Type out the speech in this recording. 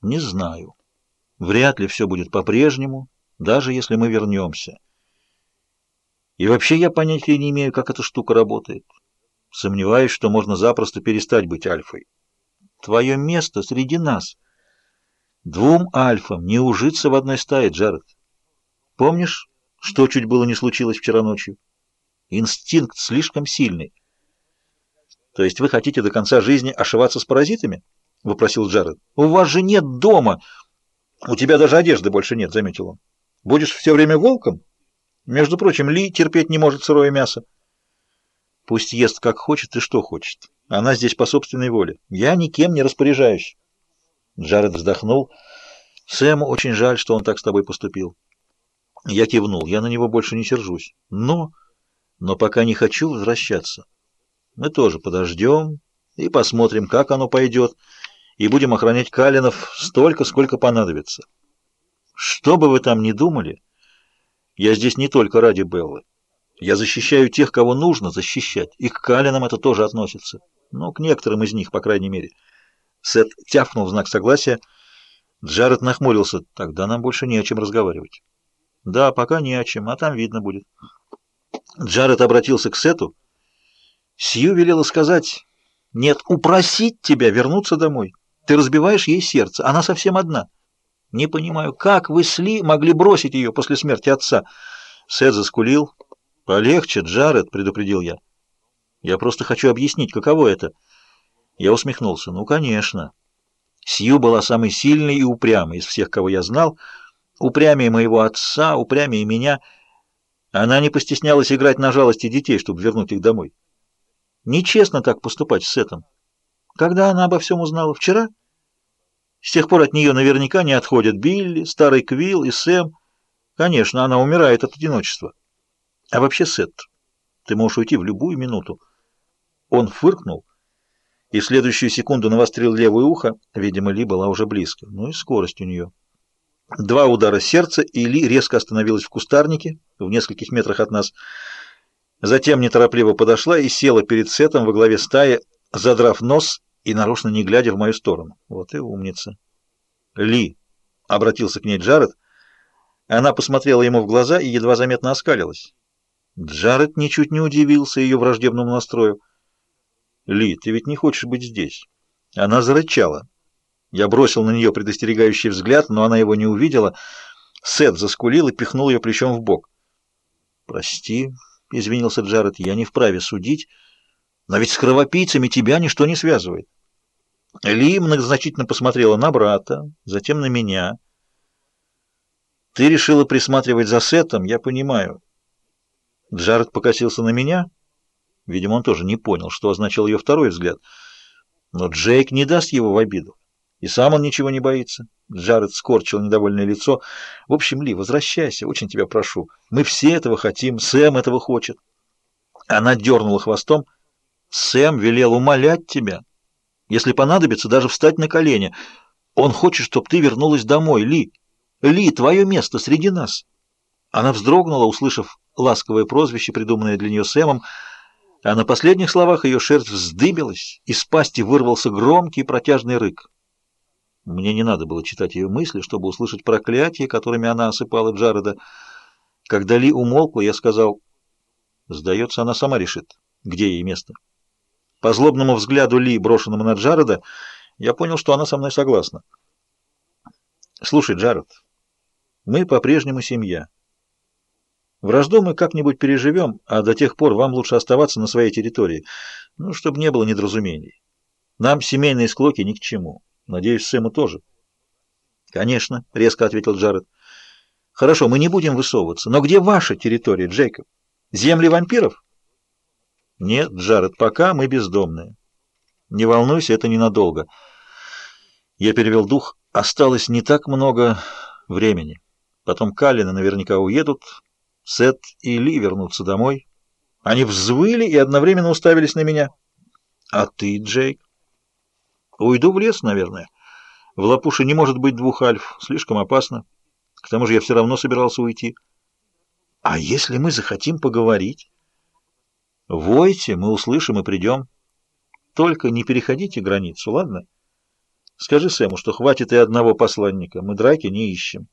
Не знаю. Вряд ли все будет по-прежнему, даже если мы вернемся. И вообще я понятия не имею, как эта штука работает. Сомневаюсь, что можно запросто перестать быть альфой. Твое место среди нас. Двум альфам не ужиться в одной стае, Джаред. Помнишь, что чуть было не случилось вчера ночью? Инстинкт слишком сильный. То есть вы хотите до конца жизни ошиваться с паразитами? — вопросил Джаред. — У вас же нет дома. У тебя даже одежды больше нет, — заметил он. — Будешь все время волком? Между прочим, Ли терпеть не может сырое мясо. Пусть ест как хочет и что хочет. Она здесь по собственной воле. Я никем не распоряжаюсь. Джаред вздохнул. Сэму очень жаль, что он так с тобой поступил. Я кивнул. Я на него больше не сержусь. Но... Но пока не хочу возвращаться. Мы тоже подождем и посмотрим, как оно пойдет, и будем охранять Калинов столько, сколько понадобится. Что бы вы там ни думали, я здесь не только ради Беллы. Я защищаю тех, кого нужно защищать, и к Калинам это тоже относится. Ну, к некоторым из них, по крайней мере. Сет тяфнул в знак согласия. Джаред нахмурился. Тогда нам больше не о чем разговаривать. Да, пока не о чем, а там видно будет. Джаред обратился к Сету. Сью велела сказать, нет, упросить тебя вернуться домой. Ты разбиваешь ей сердце, она совсем одна. Не понимаю, как вы с Ли могли бросить ее после смерти отца? Сет заскулил. Полегче, Джаред, предупредил я. Я просто хочу объяснить, каково это. Я усмехнулся. Ну, конечно. Сью была самой сильной и упрямой из всех, кого я знал. Упрямее моего отца, упрямее меня. Она не постеснялась играть на жалости детей, чтобы вернуть их домой. Нечестно так поступать с Сетом. Когда она обо всем узнала? Вчера? С тех пор от нее наверняка не отходят Билли, старый Квилл и Сэм. Конечно, она умирает от одиночества. А вообще, Сет, ты можешь уйти в любую минуту. Он фыркнул и в следующую секунду навострил левое ухо. Видимо, Ли была уже близко. Ну и скорость у нее. Два удара сердца, и Ли резко остановилась в кустарнике в нескольких метрах от нас. Затем неторопливо подошла и села перед Сетом во главе стаи, задрав нос и нарочно не глядя в мою сторону. Вот и умница. «Ли!» — обратился к ней Джаред. Она посмотрела ему в глаза и едва заметно оскалилась. Джаред ничуть не удивился ее враждебному настрою. «Ли, ты ведь не хочешь быть здесь?» Она зарычала. Я бросил на нее предостерегающий взгляд, но она его не увидела. Сет заскулил и пихнул ее плечом в бок. «Прости», — извинился Джаред, — я не вправе судить, но ведь с кровопийцами тебя ничто не связывает. Ли многозначительно посмотрела на брата, затем на меня. Ты решила присматривать за Сетом, я понимаю. Джаред покосился на меня. Видимо, он тоже не понял, что означал ее второй взгляд. Но Джейк не даст его в обиду. И сам он ничего не боится. Джаред скорчил недовольное лицо. «В общем, Ли, возвращайся, очень тебя прошу. Мы все этого хотим, Сэм этого хочет». Она дернула хвостом. «Сэм велел умолять тебя. Если понадобится, даже встать на колени. Он хочет, чтобы ты вернулась домой, Ли. Ли, твое место среди нас». Она вздрогнула, услышав ласковое прозвище, придуманное для нее Сэмом, а на последних словах ее шерсть вздыбилась, из пасти вырвался громкий протяжный рык. Мне не надо было читать ее мысли, чтобы услышать проклятие, которыми она осыпала Джареда. Когда Ли умолкла, я сказал, сдается, она сама решит, где ей место. По злобному взгляду Ли, брошенному на Джареда, я понял, что она со мной согласна. Слушай, Джаред, мы по-прежнему семья. Вражду мы как-нибудь переживем, а до тех пор вам лучше оставаться на своей территории, ну, чтобы не было недоразумений. Нам семейные склоки ни к чему. Надеюсь, Сэму тоже. Конечно, резко ответил Джаред. Хорошо, мы не будем высовываться. Но где ваша территория, Джейкоб? Земли вампиров? Нет, Джаред, пока мы бездомные. Не волнуйся, это ненадолго. Я перевел дух. Осталось не так много времени. Потом Каллины наверняка уедут. Сет и Ли вернутся домой. Они взвыли и одновременно уставились на меня. А ты, Джейк? Уйду в лес, наверное. В Лапуше не может быть двух альф, слишком опасно. К тому же я все равно собирался уйти. А если мы захотим поговорить? Войте, мы услышим и придем. Только не переходите границу, ладно? Скажи Сэму, что хватит и одного посланника, мы драки не ищем.